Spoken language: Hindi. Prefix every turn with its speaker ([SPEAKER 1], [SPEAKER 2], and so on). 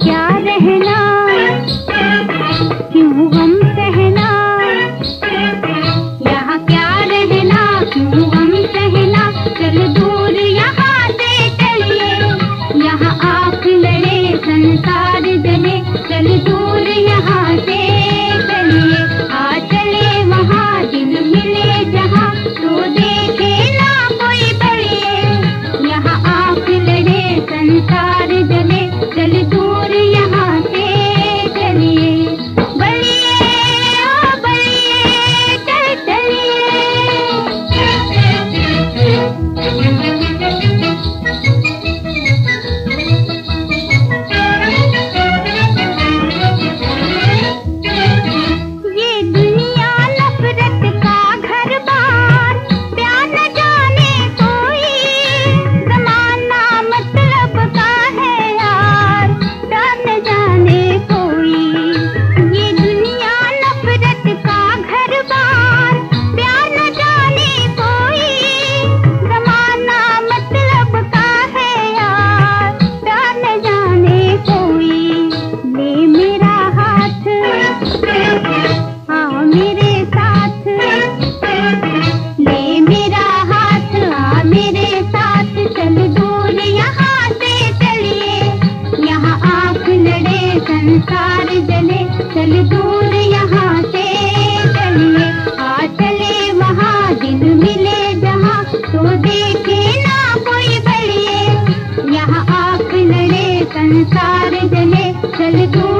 [SPEAKER 1] क्या संसार जले, चल दूर यहाँ से चलिए। आ चले वहाँ दिन मिले जहाँ तो देखे ना कोई बढ़िए यहाँ आप लड़े संसार जले, चल दूर